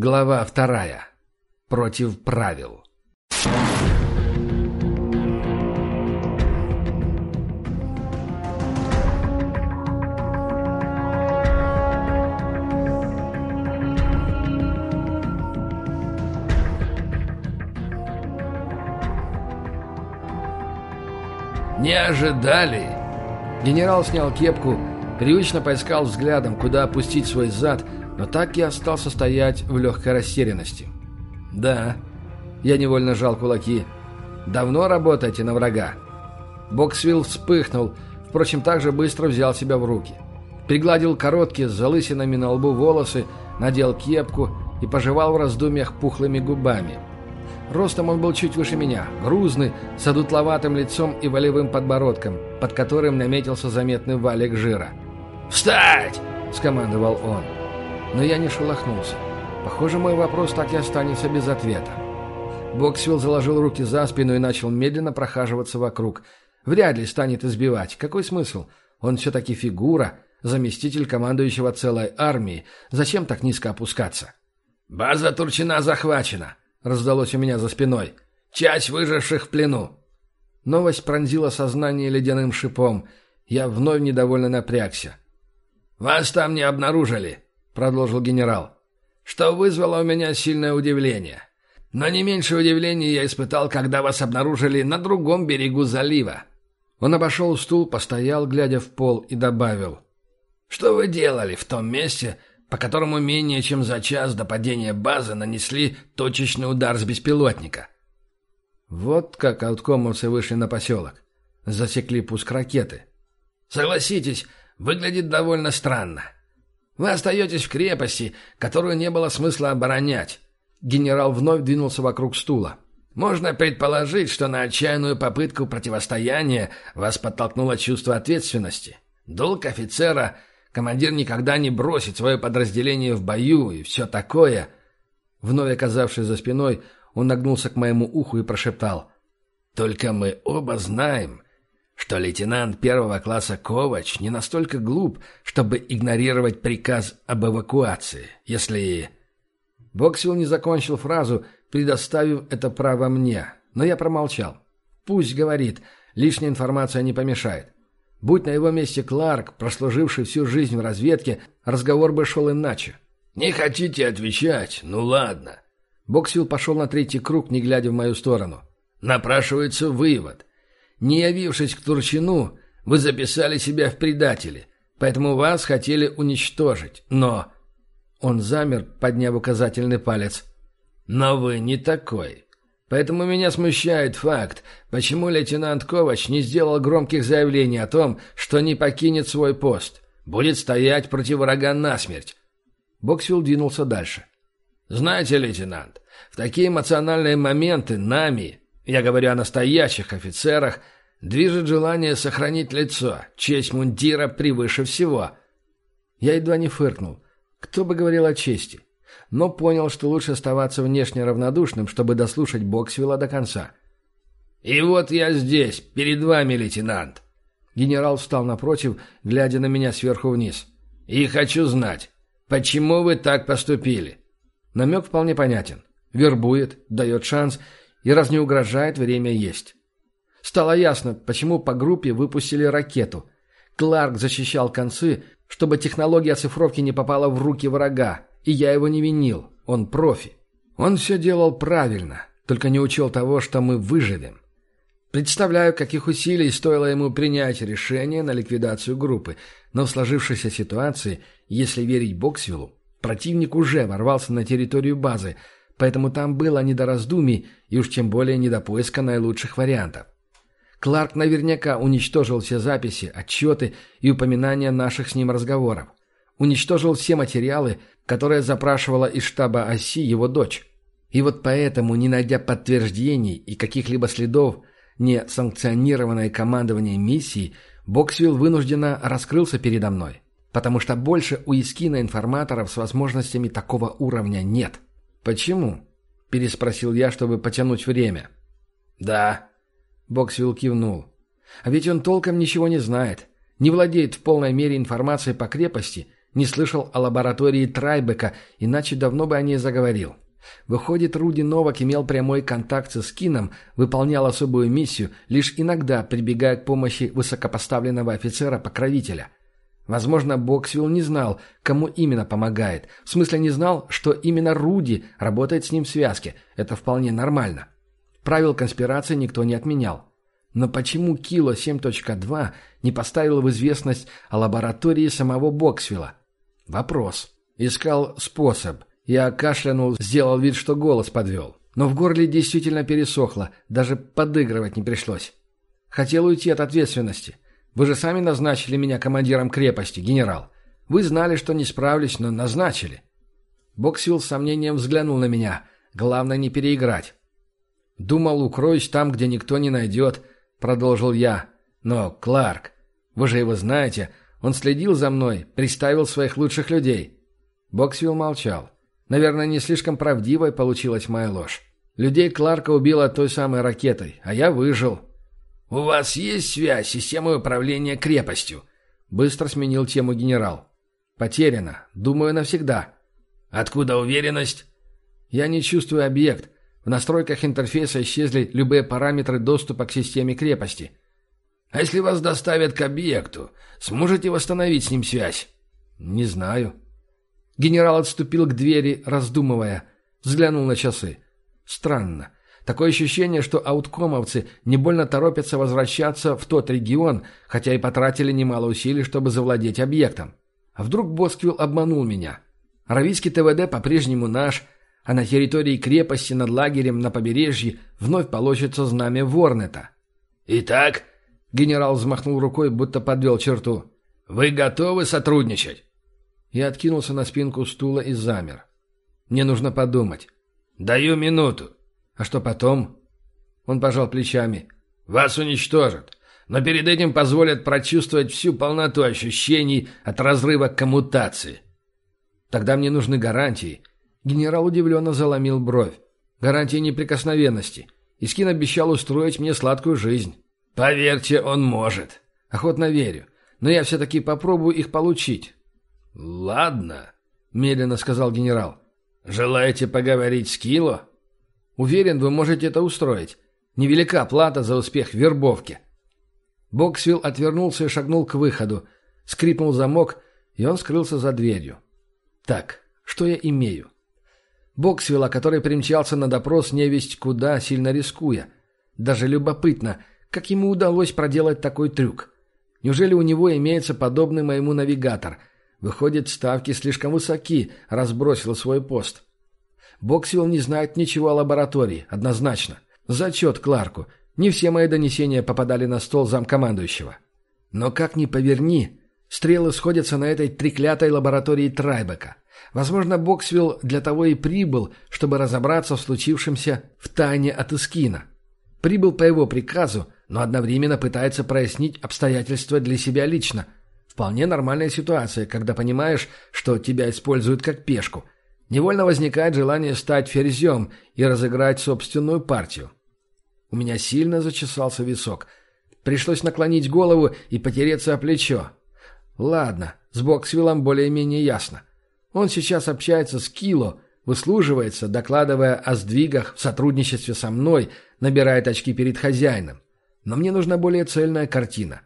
Глава вторая. Против правил. «Не ожидали!» Генерал снял кепку, привычно поискал взглядом, куда опустить свой зад, но так и остался стоять в легкой растерянности. «Да». Я невольно жал кулаки. «Давно работаете на врага?» Боксвилл вспыхнул, впрочем, также быстро взял себя в руки. Пригладил короткие с залысинами на лбу волосы, надел кепку и пожевал в раздумьях пухлыми губами. Ростом он был чуть выше меня, грузный, с одутловатым лицом и волевым подбородком, под которым наметился заметный валик жира. «Встать!» — скомандовал он. Но я не шелохнулся. Похоже, мой вопрос так и останется без ответа. Боксвилл заложил руки за спину и начал медленно прохаживаться вокруг. Вряд ли станет избивать. Какой смысл? Он все-таки фигура, заместитель командующего целой армией. Зачем так низко опускаться? «База Турчина захвачена!» — раздалось у меня за спиной. «Часть выживших в плену!» Новость пронзила сознание ледяным шипом. Я вновь недовольно напрягся. «Вас там не обнаружили!» — продолжил генерал. «Что вызвало у меня сильное удивление. Но не меньше удивления я испытал, когда вас обнаружили на другом берегу залива». Он обошел стул, постоял, глядя в пол, и добавил. «Что вы делали в том месте, по которому менее чем за час до падения базы нанесли точечный удар с беспилотника?» Вот как ауткомовцы вышли на поселок. Засекли пуск ракеты. «Согласитесь, выглядит довольно странно. Вы остаетесь в крепости, которую не было смысла оборонять. Генерал вновь двинулся вокруг стула. Можно предположить, что на отчаянную попытку противостояния вас подтолкнуло чувство ответственности. Долг офицера командир никогда не бросит свое подразделение в бою и все такое. Вновь оказавшись за спиной, он нагнулся к моему уху и прошептал. «Только мы оба знаем, что лейтенант первого класса Ковач не настолько глуп, чтобы игнорировать приказ об эвакуации, если... Боксвилл не закончил фразу, предоставив это право мне, но я промолчал. Пусть говорит, лишняя информация не помешает. Будь на его месте Кларк, прослуживший всю жизнь в разведке, разговор бы шел иначе. «Не хотите отвечать? Ну ладно». Боксвилл пошел на третий круг, не глядя в мою сторону. «Напрашивается вывод. Не явившись к Турчину, вы записали себя в предатели, поэтому вас хотели уничтожить. Но...» Он замер, подняв указательный палец. «Но вы не такой. Поэтому меня смущает факт, почему лейтенант Ковач не сделал громких заявлений о том, что не покинет свой пост, будет стоять против врага насмерть». Боксвилл двинулся дальше. «Знаете, лейтенант, в такие эмоциональные моменты нами, я говорю о настоящих офицерах, движет желание сохранить лицо, честь мундира превыше всего. Я едва не фыркнул. Кто бы говорил о чести? Но понял, что лучше оставаться внешне равнодушным, чтобы дослушать Боксвилла до конца. «И вот я здесь, перед вами, лейтенант!» Генерал встал напротив, глядя на меня сверху вниз. «И хочу знать, почему вы так поступили?» Намек вполне понятен. Вербует, дает шанс – и раз не угрожает, время есть. Стало ясно, почему по группе выпустили ракету. Кларк защищал концы, чтобы технология оцифровки не попала в руки врага, и я его не винил, он профи. Он все делал правильно, только не учел того, что мы выживем. Представляю, каких усилий стоило ему принять решение на ликвидацию группы, но в сложившейся ситуации, если верить Боксвиллу, противник уже ворвался на территорию базы – поэтому там было не до раздумий и уж тем более не до поиска наилучших вариантов. Кларк наверняка уничтожил все записи, отчеты и упоминания наших с ним разговоров. Уничтожил все материалы, которые запрашивала из штаба оси его дочь. И вот поэтому, не найдя подтверждений и каких-либо следов не санкционированной командования миссии, Боксвилл вынужденно раскрылся передо мной. Потому что больше у Искина информаторов с возможностями такого уровня нет. «Почему?» – переспросил я, чтобы потянуть время. «Да». Боксвилл кивнул. «А ведь он толком ничего не знает, не владеет в полной мере информацией по крепости Не слышал о лаборатории Трайбека, иначе давно бы о ней заговорил. Выходит, Руди Новак имел прямой контакт с Кином, выполнял особую миссию, лишь иногда прибегая к помощи высокопоставленного офицера-покровителя. Возможно, Боксвилл не знал, кому именно помогает. В смысле не знал, что именно Руди работает с ним в связке. Это вполне нормально. Правил конспирации никто не отменял. Но почему Кило 7.2 не поставил в известность о лаборатории самого Боксвилла? Вопрос. Искал способ. Я кашлянул, сделал вид, что голос подвел. Но в горле действительно пересохло, даже подыгрывать не пришлось. Хотел уйти от ответственности. Вы же сами назначили меня командиром крепости, генерал. Вы знали, что не справлюсь, но назначили. Боксвилл с сомнением взглянул на меня. Главное не переиграть. Думал, укроюсь там, где никто не найдет, продолжил я. Но, Кларк, вы же его знаете, он следил за мной, приставил своих лучших людей. Боксвилл молчал. Наверное, не слишком правдивой получилась моя ложь. Людей Кларка убило той самой ракетой, а я выжил. «У вас есть связь с системой управления крепостью?» Быстро сменил тему генерал. «Потеряно. Думаю, навсегда». «Откуда уверенность?» «Я не чувствую объект. В настройках интерфейса исчезли любые параметры доступа к системе крепости». «А если вас доставят к объекту, сможете восстановить с ним связь?» «Не знаю». Генерал отступил к двери, раздумывая. Взглянул на часы. Странно. Такое ощущение, что ауткомовцы не больно торопятся возвращаться в тот регион, хотя и потратили немало усилий, чтобы завладеть объектом. А вдруг Босквилл обманул меня? Аравийский ТВД по-прежнему наш, а на территории крепости над лагерем на побережье вновь получится знамя Ворнета. «Итак», — генерал взмахнул рукой, будто подвел черту, — «вы готовы сотрудничать?» Я откинулся на спинку стула и замер. Мне нужно подумать. «Даю минуту». «А что потом?» Он пожал плечами. «Вас уничтожат, но перед этим позволят прочувствовать всю полноту ощущений от разрыва коммутации». «Тогда мне нужны гарантии». Генерал удивленно заломил бровь. «Гарантии неприкосновенности. Искин обещал устроить мне сладкую жизнь». «Поверьте, он может». «Охотно верю. Но я все-таки попробую их получить. «Ладно», — медленно сказал генерал. «Желаете поговорить с Кило?» «Уверен, вы можете это устроить. Невелика плата за успех в вербовке». Боксвилл отвернулся и шагнул к выходу. Скрипнул замок, и он скрылся за дверью. «Так, что я имею?» Боксвилла, который примчался на допрос невесть куда, сильно рискуя. Даже любопытно, как ему удалось проделать такой трюк. Неужели у него имеется подобный моему навигатор — Выходит, ставки слишком высоки, разбросил свой пост. Боксвилл не знает ничего о лаборатории, однозначно. Зачет Кларку. Не все мои донесения попадали на стол замкомандующего. Но как ни поверни, стрелы сходятся на этой треклятой лаборатории Трайбека. Возможно, Боксвилл для того и прибыл, чтобы разобраться в случившемся в тайне от Искина. Прибыл по его приказу, но одновременно пытается прояснить обстоятельства для себя лично – Вполне нормальная ситуация, когда понимаешь, что тебя используют как пешку. Невольно возникает желание стать ферзем и разыграть собственную партию. У меня сильно зачесался висок. Пришлось наклонить голову и потереться о плечо. Ладно, с Боксвиллом более-менее ясно. Он сейчас общается с Кило, выслуживается, докладывая о сдвигах в сотрудничестве со мной, набирает очки перед хозяином. Но мне нужна более цельная картина.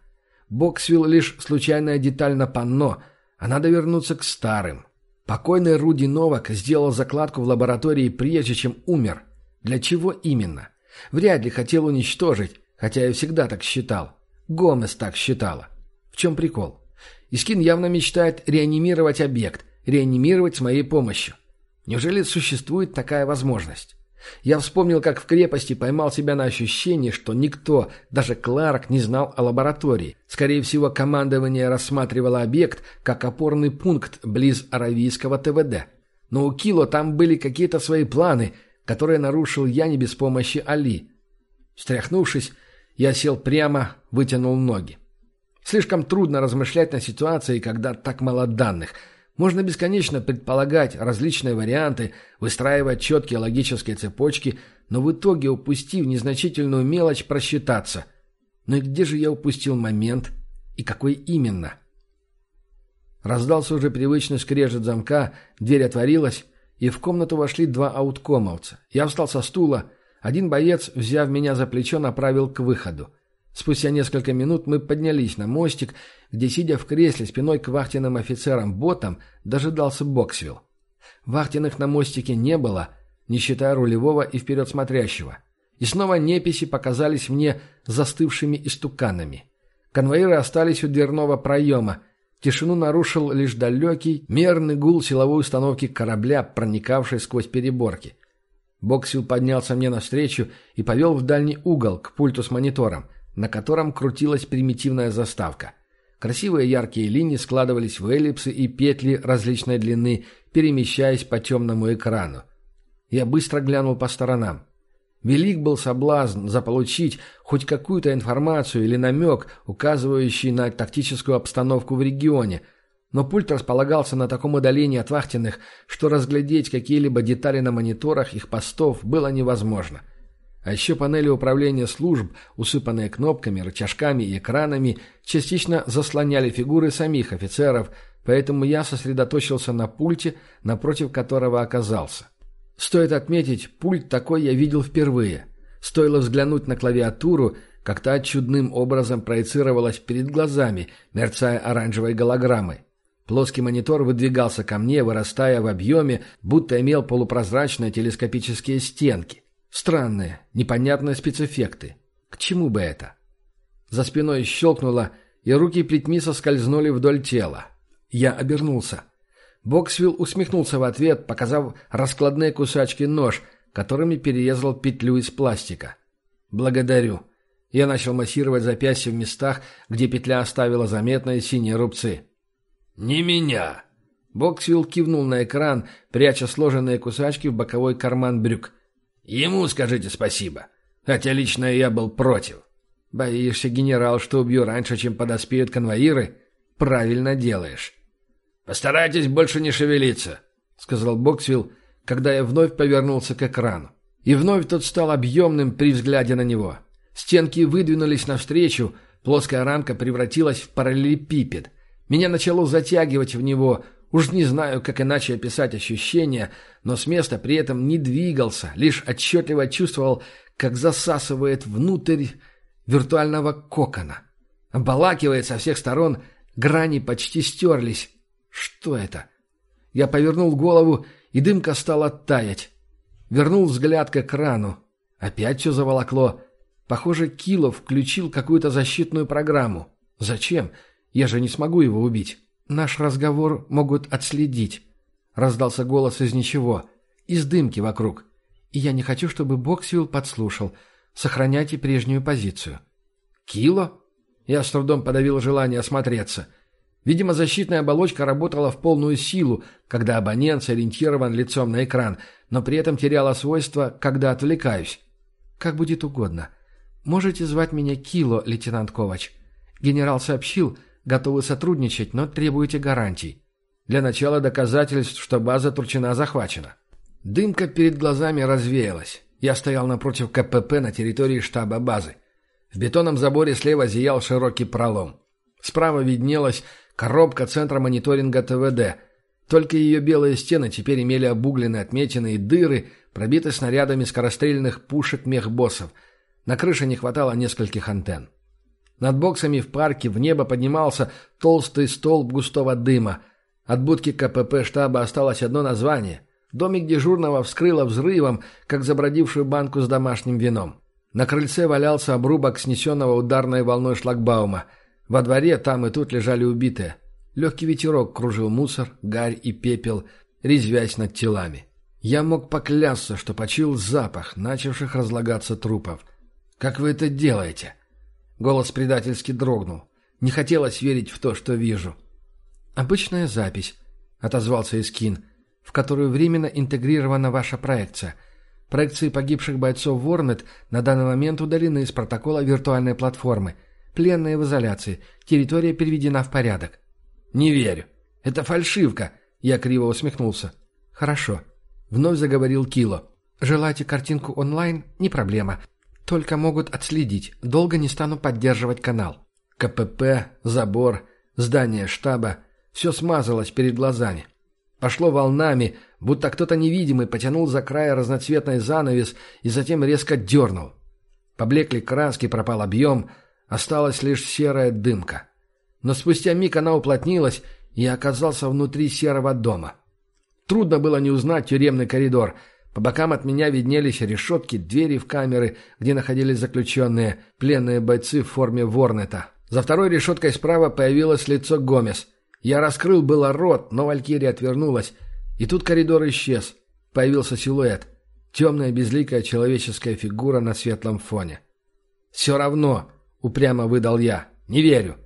Боксвилл лишь случайная деталь на панно, а надо вернуться к старым. Покойный Руди Новак сделал закладку в лаборатории прежде, чем умер. Для чего именно? Вряд ли хотел уничтожить, хотя я всегда так считал. Гомес так считала. В чем прикол? Искин явно мечтает реанимировать объект, реанимировать с моей помощью. Неужели существует такая возможность? Я вспомнил, как в крепости поймал себя на ощущении, что никто, даже Кларк, не знал о лаборатории. Скорее всего, командование рассматривало объект как опорный пункт близ Аравийского ТВД. Но у Кило там были какие-то свои планы, которые нарушил я не без помощи Али. Стряхнувшись, я сел прямо, вытянул ноги. Слишком трудно размышлять на ситуации, когда так мало данных – можно бесконечно предполагать различные варианты, выстраивать четкие логические цепочки, но в итоге, упустив незначительную мелочь, просчитаться. Но и где же я упустил момент? И какой именно? Раздался уже привычный скрежет замка, дверь отворилась, и в комнату вошли два ауткомовца. Я встал со стула. Один боец, взяв меня за плечо, направил к выходу. Спустя несколько минут мы поднялись на мостик, где, сидя в кресле спиной к вахтенным офицерам-ботам, дожидался Боксвилл. Вахтенных на мостике не было, не считая рулевого и вперед смотрящего. И снова неписи показались мне застывшими истуканами. Конвоиры остались у дверного проема. Тишину нарушил лишь далекий, мерный гул силовой установки корабля, проникавшей сквозь переборки. Боксвилл поднялся мне навстречу и повел в дальний угол, к пульту с монитором, на котором крутилась примитивная заставка. Красивые яркие линии складывались в эллипсы и петли различной длины, перемещаясь по темному экрану. Я быстро глянул по сторонам. Велик был соблазн заполучить хоть какую-то информацию или намек, указывающий на тактическую обстановку в регионе, но пульт располагался на таком удалении от вахтенных, что разглядеть какие-либо детали на мониторах их постов было невозможно. А еще панели управления служб, усыпанные кнопками, рычажками и экранами, частично заслоняли фигуры самих офицеров, поэтому я сосредоточился на пульте, напротив которого оказался. Стоит отметить, пульт такой я видел впервые. Стоило взглянуть на клавиатуру, как та чудным образом проецировалась перед глазами, мерцая оранжевой голограммой. Плоский монитор выдвигался ко мне, вырастая в объеме, будто имел полупрозрачные телескопические стенки. Странные, непонятные спецэффекты. К чему бы это? За спиной щелкнуло, и руки плетьми соскользнули вдоль тела. Я обернулся. Боксвилл усмехнулся в ответ, показав раскладные кусачки нож, которыми перерезал петлю из пластика. «Благодарю». Я начал массировать запястье в местах, где петля оставила заметные синие рубцы. «Не меня!» Боксвилл кивнул на экран, пряча сложенные кусачки в боковой карман брюк. «Ему скажите спасибо. Хотя лично я был против». «Боишься, генерал, что убью раньше, чем подоспеют конвоиры? Правильно делаешь». «Постарайтесь больше не шевелиться», — сказал Боксвилл, когда я вновь повернулся к экрану. И вновь тот стал объемным при взгляде на него. Стенки выдвинулись навстречу, плоская рамка превратилась в параллелепипед. Меня начало затягивать в него, уж не знаю, как иначе описать ощущения, но с места при этом не двигался, лишь отчетливо чувствовал, как засасывает внутрь виртуального кокона. Обалакивает со всех сторон, грани почти стерлись, что это? Я повернул голову, и дымка стала таять. Вернул взгляд к экрану. Опять все заволокло. Похоже, Килов включил какую-то защитную программу. Зачем? Я же не смогу его убить. Наш разговор могут отследить. Раздался голос из ничего. Из дымки вокруг. И я не хочу, чтобы Боксвилл подслушал. Сохраняйте прежнюю позицию. Кило? Я с трудом подавил желание осмотреться. — Видимо, защитная оболочка работала в полную силу, когда абонент сориентирован лицом на экран, но при этом теряла свойства, когда отвлекаюсь. Как будет угодно. Можете звать меня Кило, лейтенант Ковач. Генерал сообщил, готовы сотрудничать, но требуете гарантий. Для начала доказательств, что база Турчина захвачена. Дымка перед глазами развеялась. Я стоял напротив КПП на территории штаба базы. В бетонном заборе слева зиял широкий пролом. Справа виднелась Коробка центра мониторинга ТВД. Только ее белые стены теперь имели обугленные отметины и дыры, пробиты снарядами скорострельных пушек мехбоссов. На крыше не хватало нескольких антенн. Над боксами в парке в небо поднимался толстый столб густого дыма. От будки КПП штаба осталось одно название. Домик дежурного вскрыло взрывом, как забродившую банку с домашним вином. На крыльце валялся обрубок снесенного ударной волной шлагбаума – во дворе там и тут лежали убитые. Легкий ветерок кружил мусор, гарь и пепел, резвясь над телами. Я мог поклясться, что почил запах начавших разлагаться трупов. «Как вы это делаете?» Голос предательски дрогнул. Не хотелось верить в то, что вижу. «Обычная запись», — отозвался Искин, «в которую временно интегрирована ваша проекция. Проекции погибших бойцов Ворнет на данный момент удалены из протокола виртуальной платформы — Пленные в изоляции. Территория переведена в порядок». «Не верю. Это фальшивка», — я криво усмехнулся. «Хорошо», — вновь заговорил Кило. «Желаете картинку онлайн? Не проблема. Только могут отследить. Долго не стану поддерживать канал». КПП, забор, здание штаба. Все смазалось перед глазами. Пошло волнами, будто кто-то невидимый потянул за край разноцветный занавес и затем резко дернул. Поблекли краски, пропал объем, осталась лишь серая дымка. Но спустя миг она уплотнилась, и оказался внутри серого дома. Трудно было не узнать тюремный коридор. По бокам от меня виднелись решетки, двери в камеры, где находились заключенные, пленные бойцы в форме Ворнета. За второй решеткой справа появилось лицо Гомес. Я раскрыл было рот, но Валькирия отвернулась. И тут коридор исчез. Появился силуэт. Темная безликая человеческая фигура на светлом фоне. «Все равно», — упрямо выдал я. «Не верю».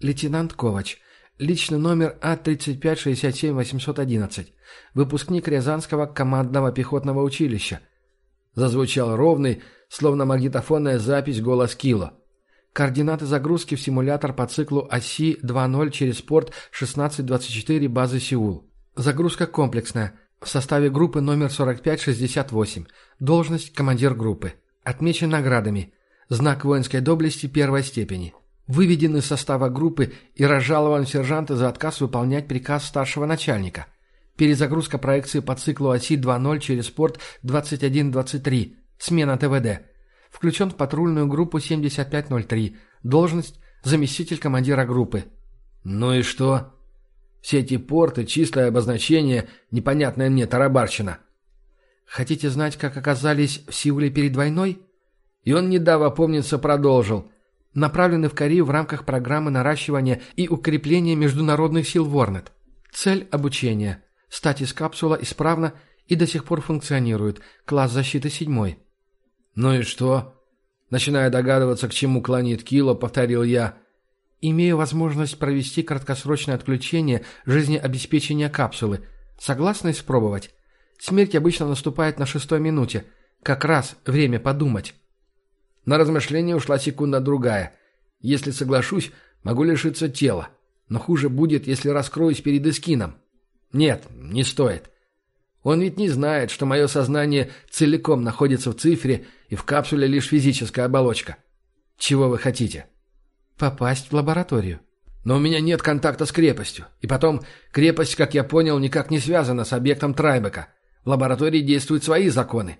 «Лейтенант Ковач, личный номер А-3567-811, выпускник Рязанского командного пехотного училища». Зазвучал ровный, словно магнитофонная запись голос Кило. Координаты загрузки в симулятор по циклу оси 2.0 через порт 1624 базы Сеул. Загрузка комплексная. В составе группы номер 4568. Должность командир группы. Отмечен наградами. Знак воинской доблести первой степени. Выведен из состава группы и разжалован сержанта за отказ выполнять приказ старшего начальника. Перезагрузка проекции по циклу оси 2.0 через порт 2123. Смена ТВД. Включен в патрульную группу 7503. Должность заместитель командира группы. Ну и что? Все эти порты, чистое обозначение, непонятная мне тарабарщина. Хотите знать, как оказались в Сеуле перед войной? И он, не дав опомниться, продолжил. Направлены в Корею в рамках программы наращивания и укрепления международных сил Ворнет. Цель обучения. Статис капсула исправна и до сих пор функционирует. Класс защиты седьмой. Ну и что? Начиная догадываться, к чему клонит Кило, повторил я. Имею возможность провести краткосрочное отключение жизнеобеспечения капсулы. Согласны испробовать? Смерть обычно наступает на шестой минуте. Как раз время подумать. На размышление ушла секунда-другая. Если соглашусь, могу лишиться тела. Но хуже будет, если раскроюсь перед Искином. Нет, не стоит. Он ведь не знает, что мое сознание целиком находится в цифре и в капсуле лишь физическая оболочка. Чего вы хотите? Попасть в лабораторию. Но у меня нет контакта с крепостью. И потом, крепость, как я понял, никак не связана с объектом Трайбека. В лаборатории действуют свои законы.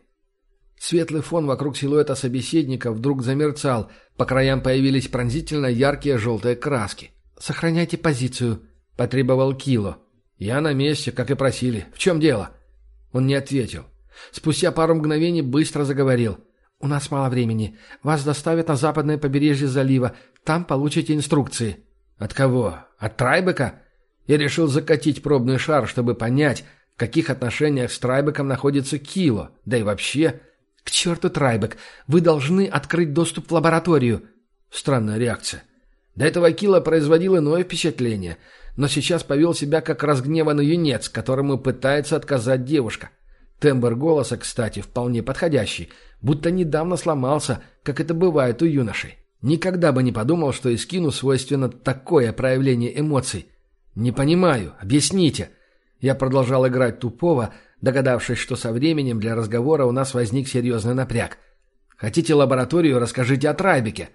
Светлый фон вокруг силуэта собеседника вдруг замерцал, по краям появились пронзительно яркие желтые краски. «Сохраняйте позицию», — потребовал Кило. «Я на месте, как и просили. В чем дело?» Он не ответил. Спустя пару мгновений быстро заговорил. «У нас мало времени. Вас доставят на западное побережье залива. Там получите инструкции». «От кого? От Трайбека?» Я решил закатить пробный шар, чтобы понять, в каких отношениях с Трайбеком находится Кило, да и вообще... «К черту, Трайбек! Вы должны открыть доступ в лабораторию!» Странная реакция. До этого Кило производил иное впечатление, но сейчас повел себя как разгневанный юнец, которому пытается отказать девушка. Тембр голоса, кстати, вполне подходящий, будто недавно сломался, как это бывает у юношей. Никогда бы не подумал, что Искину свойственно такое проявление эмоций. «Не понимаю. Объясните». Я продолжал играть тупого, догадавшись, что со временем для разговора у нас возник серьезный напряг. «Хотите лабораторию? Расскажите о Трайбеке».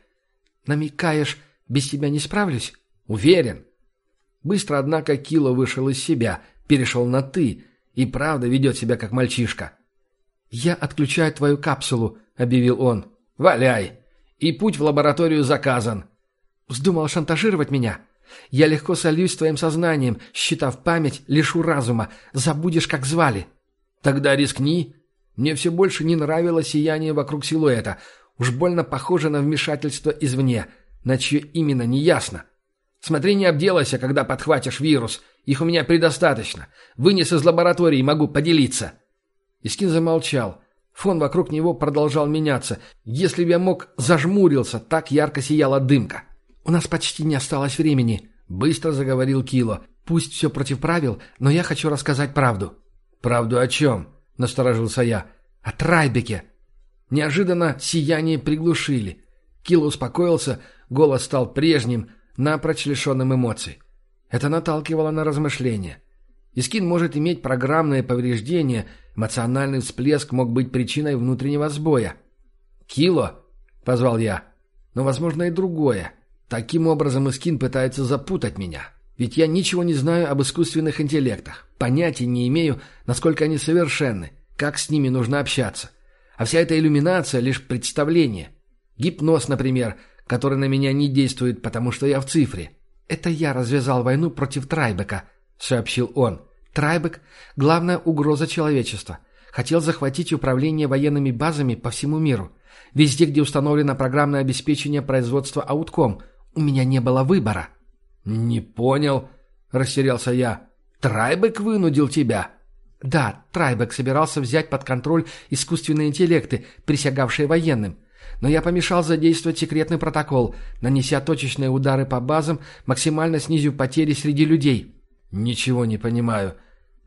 «Намекаешь, без тебя не справлюсь?» «Уверен». Быстро, однако, Кило вышел из себя, перешел на «ты» и правда ведет себя как мальчишка. «Я отключаю твою капсулу», — объявил он. «Валяй! И путь в лабораторию заказан». «Вздумал шантажировать меня?» Я легко сольюсь с твоим сознанием, считав память, лишу разума. Забудешь, как звали. Тогда рискни. Мне все больше не нравилось сияние вокруг силуэта. Уж больно похоже на вмешательство извне, на чье именно неясно. Смотри, не обделайся, когда подхватишь вирус. Их у меня предостаточно. Вынес из лаборатории, могу поделиться. Искин замолчал. Фон вокруг него продолжал меняться. Если бы я мог, зажмурился, так ярко сияла дымка. «У нас почти не осталось времени», — быстро заговорил Кило. «Пусть все против правил, но я хочу рассказать правду». «Правду о чем?» — насторожился я. «О Трайбеке». Неожиданно сияние приглушили. Кило успокоился, голос стал прежним, напрочь лишенным эмоций. Это наталкивало на размышления. Искин может иметь программное повреждение, эмоциональный всплеск мог быть причиной внутреннего сбоя. «Кило?» — позвал я. «Но, возможно, и другое. Таким образом Искин пытается запутать меня. Ведь я ничего не знаю об искусственных интеллектах, понятия не имею, насколько они совершенны, как с ними нужно общаться. А вся эта иллюминация — лишь представление. Гипноз, например, который на меня не действует, потому что я в цифре. «Это я развязал войну против Трайбека», — сообщил он. «Трайбек — главная угроза человечества. Хотел захватить управление военными базами по всему миру. Везде, где установлено программное обеспечение производства Аутком. У меня не было выбора». «Не понял», — растерялся я. «Трайбек вынудил тебя?» «Да, Трайбек собирался взять под контроль искусственные интеллекты, присягавшие военным. Но я помешал задействовать секретный протокол, нанеся точечные удары по базам, максимально снизив потери среди людей». «Ничего не понимаю.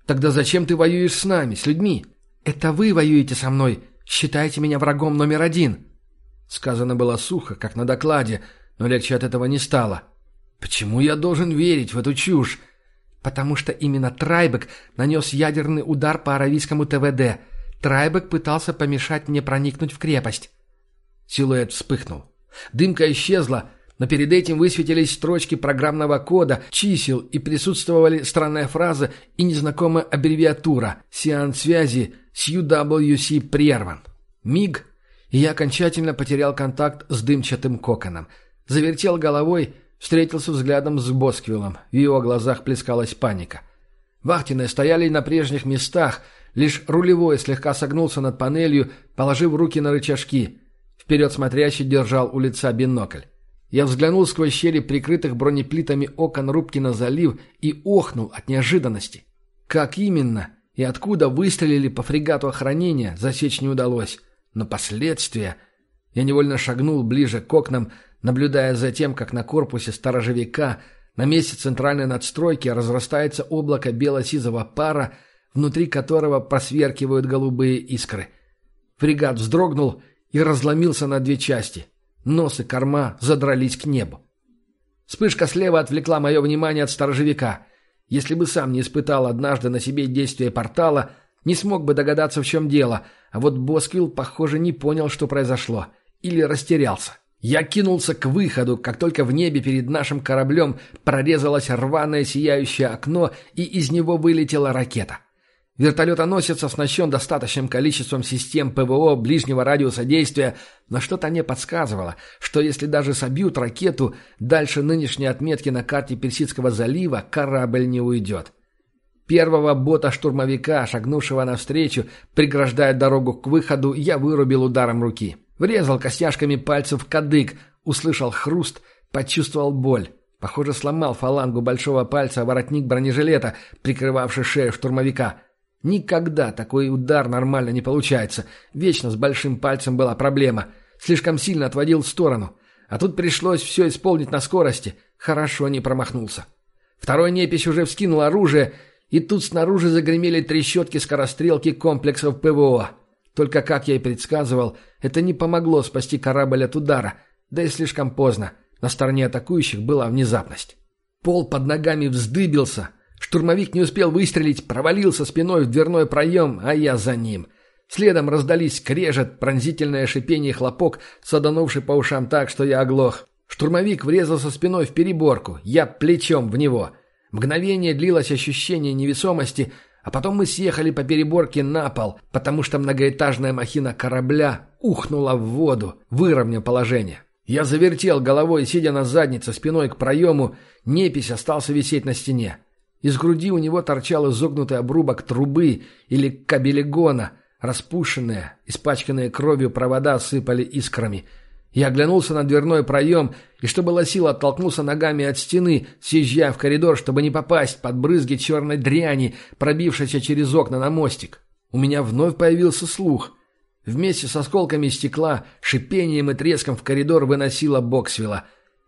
Тогда зачем ты воюешь с нами, с людьми?» «Это вы воюете со мной. Считаете меня врагом номер один». Сказано было сухо, как на докладе, но легче от этого не стало. Почему я должен верить в эту чушь? Потому что именно Трайбек нанес ядерный удар по аравийскому ТВД. Трайбек пытался помешать мне проникнуть в крепость. Силуэт вспыхнул. Дымка исчезла, но перед этим высветились строчки программного кода, чисел и присутствовали странная фраза и незнакомая аббревиатура «Сеанс связи с UWC прерван». Миг, и я окончательно потерял контакт с дымчатым коконом. Завертел головой Встретился взглядом с Босквиллом. В его глазах плескалась паника. Вахтенные стояли на прежних местах, лишь рулевой слегка согнулся над панелью, положив руки на рычажки. Вперед смотрящий держал у лица бинокль. Я взглянул сквозь щели прикрытых бронеплитами окон рубки на залив и охнул от неожиданности. Как именно и откуда выстрелили по фрегату охранения, засечь не удалось. Но последствия... Я невольно шагнул ближе к окнам, наблюдая за тем, как на корпусе сторожевика на месте центральной надстройки разрастается облако бело-сизого пара, внутри которого просверкивают голубые искры. Фрегат вздрогнул и разломился на две части. Нос и корма задрались к небу. Вспышка слева отвлекла мое внимание от сторожевика. Если бы сам не испытал однажды на себе действие портала, не смог бы догадаться, в чем дело, а вот Босквилл, похоже, не понял, что произошло. Или растерялся. Я кинулся к выходу, как только в небе перед нашим кораблем прорезалось рваное сияющее окно, и из него вылетела ракета. Вертолетоносец оснащен достаточным количеством систем ПВО ближнего радиуса действия, но что-то мне подсказывало, что если даже собьют ракету, дальше нынешней отметки на карте Персидского залива корабль не уйдет. Первого бота-штурмовика, шагнувшего навстречу, преграждая дорогу к выходу, я вырубил ударом руки. Врезал костяшками пальцев кадык, услышал хруст, почувствовал боль. Похоже, сломал фалангу большого пальца воротник бронежилета, прикрывавший шею штурмовика. Никогда такой удар нормально не получается. Вечно с большим пальцем была проблема. Слишком сильно отводил в сторону. А тут пришлось все исполнить на скорости. Хорошо не промахнулся. Второй непись уже вскинул оружие, и тут снаружи загремели трещотки скорострелки комплексов ПВО. Только, как я и предсказывал, это не помогло спасти корабль от удара, да и слишком поздно. На стороне атакующих была внезапность. Пол под ногами вздыбился. Штурмовик не успел выстрелить, провалился спиной в дверной проем, а я за ним. Следом раздались крежет, пронзительное шипение и хлопок, саданувший по ушам так, что я оглох. Штурмовик врезался спиной в переборку, я плечом в него. Мгновение длилось ощущение невесомости, а потом мы съехали по переборке на пол, потому что многоэтажная махина корабля ухнула в воду, выровняв положение. Я завертел головой, сидя на заднице, спиной к проему, непись остался висеть на стене. Из груди у него торчал изогнутый обрубок трубы или кабелегона, распущенные, испачканные кровью провода сыпали искрами – я оглянулся на дверной проем и, что было сил, оттолкнулся ногами от стены, съезжая в коридор, чтобы не попасть под брызги черной дряни, пробившейся через окна на мостик. У меня вновь появился слух. Вместе с осколками стекла, шипением и треском в коридор выносила Боксвилла.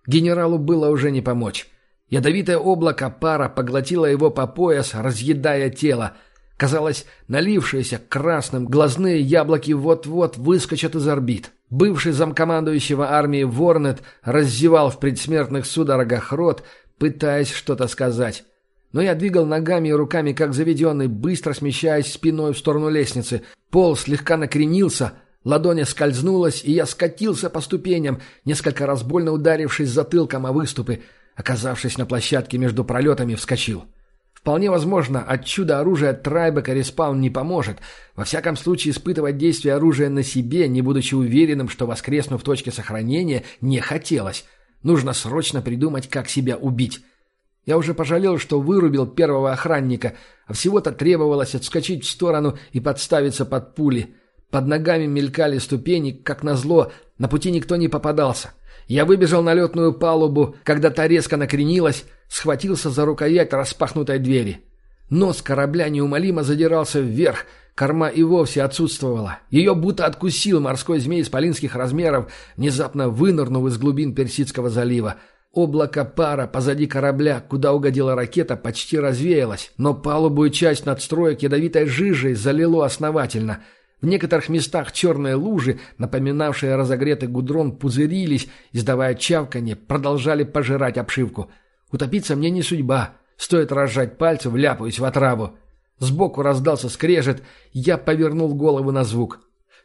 Генералу было уже не помочь. Ядовитое облако пара поглотило его по пояс, разъедая тело. Казалось, налившиеся красным глазные яблоки вот-вот выскочат из орбит. Бывший замкомандующего армии Ворнет раззевал в предсмертных судорогах рот, пытаясь что-то сказать. Но я двигал ногами и руками, как заведенный, быстро смещаясь спиной в сторону лестницы. Пол слегка накренился, ладонь скользнулась, и я скатился по ступеням, несколько раз больно ударившись затылком о выступы. Оказавшись на площадке между пролетами, вскочил. Вполне возможно, от чуда оружия Трайбека респаун не поможет. Во всяком случае, испытывать действие оружия на себе, не будучи уверенным, что воскресну в точке сохранения, не хотелось. Нужно срочно придумать, как себя убить. Я уже пожалел, что вырубил первого охранника, а всего-то требовалось отскочить в сторону и подставиться под пули. Под ногами мелькали ступени, как назло, на пути никто не попадался. Я выбежал на летную палубу, когда та резко накренилась, схватился за рукоять распахнутой двери. Нос корабля неумолимо задирался вверх, корма и вовсе отсутствовала. Ее будто откусил морской змей исполинских размеров, внезапно вынырнув из глубин Персидского залива. Облако пара позади корабля, куда угодила ракета, почти развеялось, но палубую часть надстроек ядовитой жижей залило основательно — в некоторых местах черные лужи, напоминавшие разогретый гудрон, пузырились, издавая чавканье, продолжали пожирать обшивку. Утопиться мне не судьба. Стоит разжать пальцы, вляпаюсь в отраву. Сбоку раздался скрежет, я повернул голову на звук.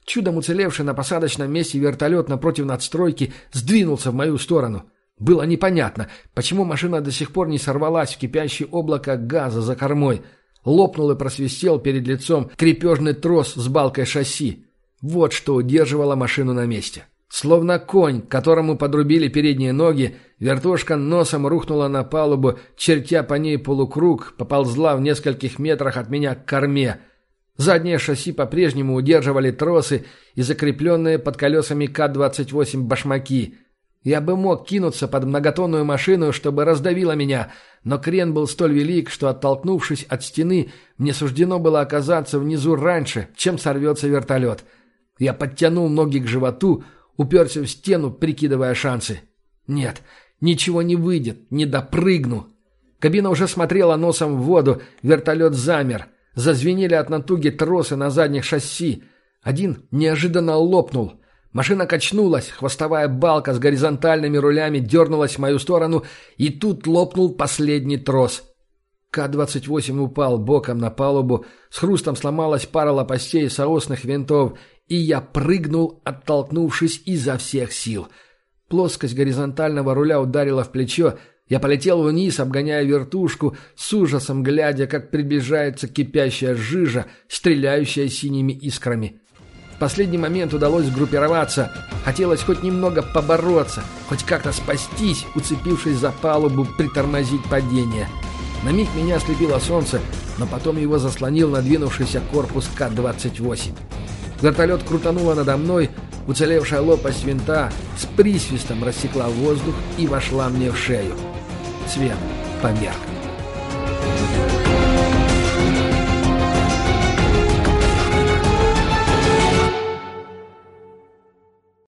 Чудом уцелевший на посадочном месте вертолет напротив надстройки сдвинулся в мою сторону. Было непонятно, почему машина до сих пор не сорвалась в кипящее облако газа за кормой – Лопнул и просвистел перед лицом крепежный трос с балкой шасси. Вот что удерживало машину на месте. Словно конь, которому подрубили передние ноги, вертушка носом рухнула на палубу, чертя по ней полукруг, поползла в нескольких метрах от меня к корме. Заднее шасси по-прежнему удерживали тросы и закрепленные под колесами К-28 башмаки. Я бы мог кинуться под многотонную машину, чтобы раздавило меня, но крен был столь велик, что, оттолкнувшись от стены, мне суждено было оказаться внизу раньше, чем сорвется вертолет. Я подтянул ноги к животу, уперся в стену, прикидывая шансы. Нет, ничего не выйдет, не допрыгну. Кабина уже смотрела носом в воду, вертолет замер. Зазвенели от натуги тросы на задних шасси. Один неожиданно лопнул — Машина качнулась, хвостовая балка с горизонтальными рулями дернулась в мою сторону, и тут лопнул последний трос. К-28 упал боком на палубу, с хрустом сломалась пара лопастей соосных винтов, и я прыгнул, оттолкнувшись изо всех сил. Плоскость горизонтального руля ударила в плечо, я полетел вниз, обгоняя вертушку, с ужасом глядя, как приближается кипящая жижа, стреляющая синими искрами последний момент удалось сгруппироваться. Хотелось хоть немного побороться, хоть как-то спастись, уцепившись за палубу, притормозить падение. На миг меня ослепило солнце, но потом его заслонил надвинувшийся корпус К-28. Вертолет крутануло надо мной, уцелевшая лопасть винта с присвистом рассекла воздух и вошла мне в шею. Свет померк.